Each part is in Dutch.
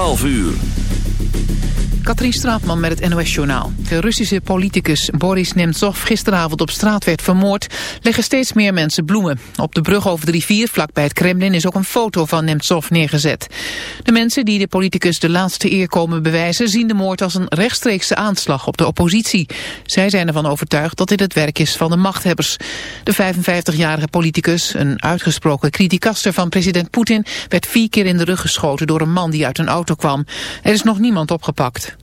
12 uur. Katrien Straatman met het NOS-journaal. De Russische politicus Boris Nemtsov gisteravond op straat werd vermoord... leggen steeds meer mensen bloemen. Op de brug over de rivier, vlakbij het Kremlin... is ook een foto van Nemtsov neergezet. De mensen die de politicus de laatste eer komen bewijzen... zien de moord als een rechtstreekse aanslag op de oppositie. Zij zijn ervan overtuigd dat dit het werk is van de machthebbers. De 55-jarige politicus, een uitgesproken criticaster van president Poetin... werd vier keer in de rug geschoten door een man die uit een auto kwam. Er is nog niemand opgepakt.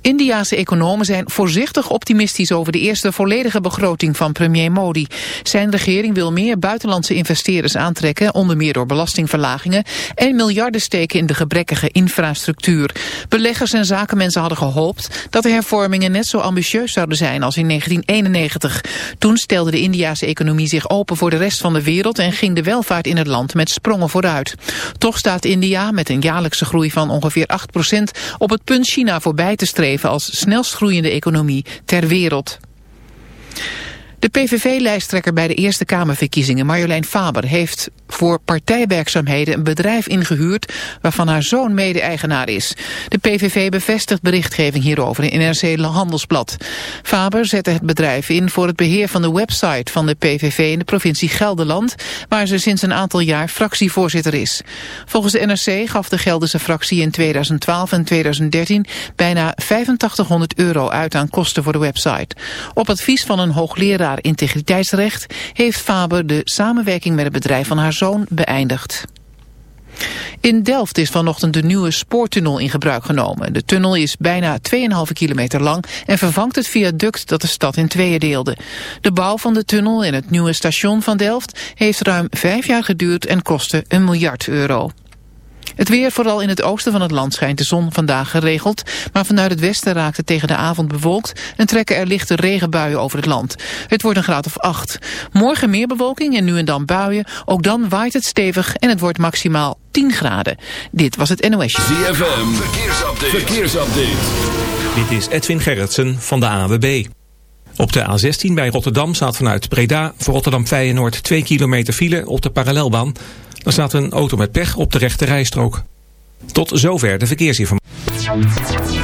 Indiase economen zijn voorzichtig optimistisch over de eerste volledige begroting van premier Modi. Zijn regering wil meer buitenlandse investeerders aantrekken, onder meer door belastingverlagingen, en miljarden steken in de gebrekkige infrastructuur. Beleggers en zakenmensen hadden gehoopt dat de hervormingen net zo ambitieus zouden zijn als in 1991. Toen stelde de Indiase economie zich open voor de rest van de wereld en ging de welvaart in het land met sprongen vooruit. Toch staat India met een jaarlijkse groei van ongeveer 8% op het punt China voorbij te streven als snelst groeiende economie ter wereld. De PVV-lijsttrekker bij de Eerste Kamerverkiezingen, Marjolein Faber, heeft voor partijwerkzaamheden een bedrijf ingehuurd waarvan haar zoon mede-eigenaar is. De PVV bevestigt berichtgeving hierover in NRC Handelsblad. Faber zette het bedrijf in voor het beheer van de website van de PVV in de provincie Gelderland, waar ze sinds een aantal jaar fractievoorzitter is. Volgens de NRC gaf de Gelderse fractie in 2012 en 2013 bijna 8500 euro uit aan kosten voor de website. Op advies van een hoogleraar integriteitsrecht heeft Faber de samenwerking met het bedrijf van haar zoon beëindigd. In Delft is vanochtend de nieuwe spoortunnel in gebruik genomen. De tunnel is bijna 2,5 kilometer lang en vervangt het viaduct dat de stad in tweeën deelde. De bouw van de tunnel in het nieuwe station van Delft heeft ruim vijf jaar geduurd en kostte een miljard euro. Het weer, vooral in het oosten van het land, schijnt de zon vandaag geregeld. Maar vanuit het westen raakt het tegen de avond bewolkt... en trekken er lichte regenbuien over het land. Het wordt een graad of acht. Morgen meer bewolking en nu en dan buien. Ook dan waait het stevig en het wordt maximaal 10 graden. Dit was het NOS. ZFM, verkeersupdate. verkeersupdate. Dit is Edwin Gerritsen van de AWB. Op de A16 bij Rotterdam staat vanuit Breda voor Rotterdam Feyenoord 2 kilometer file op de parallelbaan... Er staat een auto met pech op de rechte rijstrook. Tot zover de verkeersinformatie.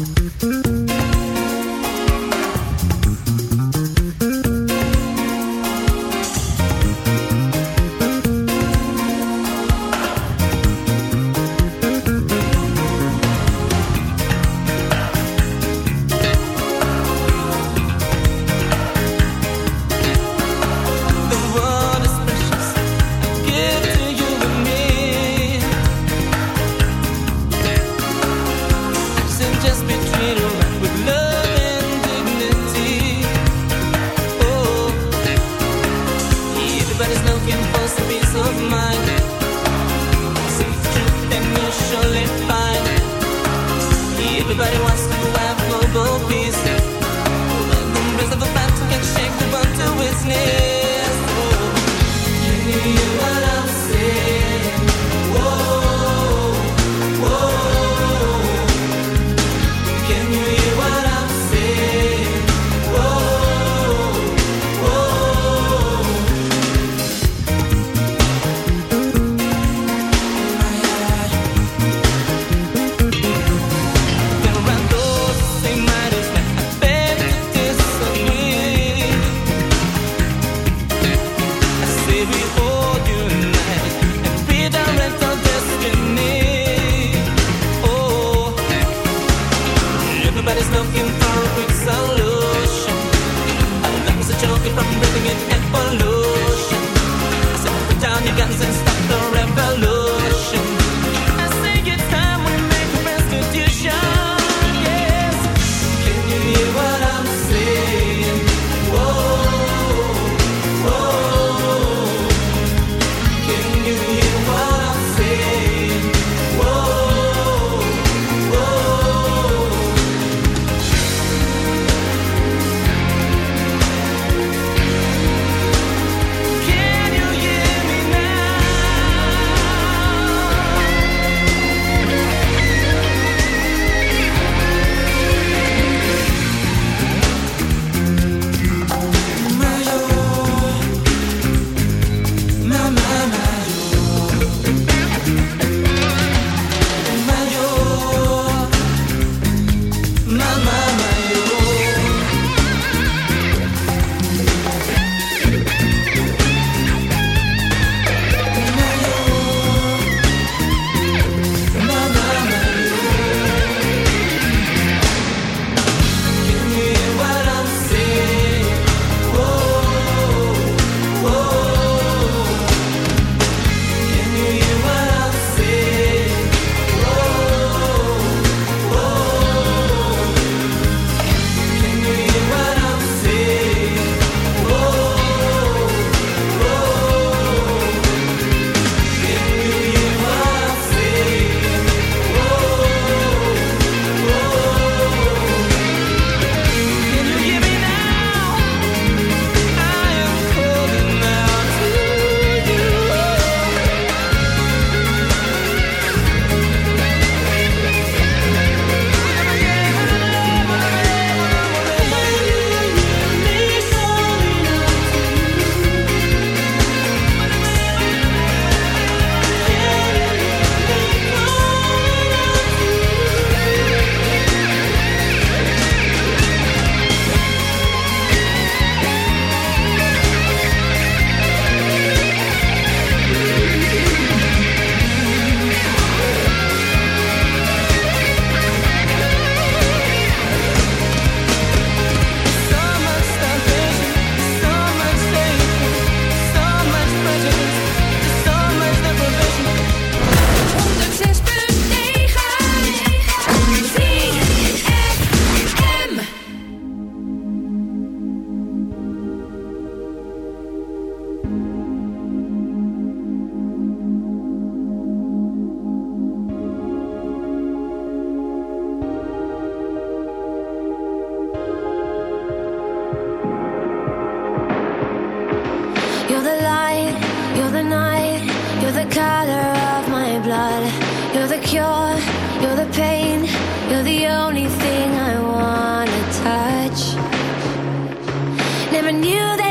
never knew that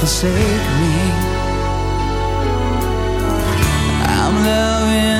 forsake me. I'm loving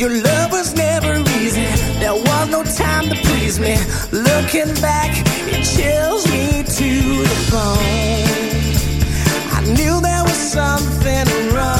Your love was never easy. There was no time to please me. Looking back, it chills me to the bone. I knew there was something wrong.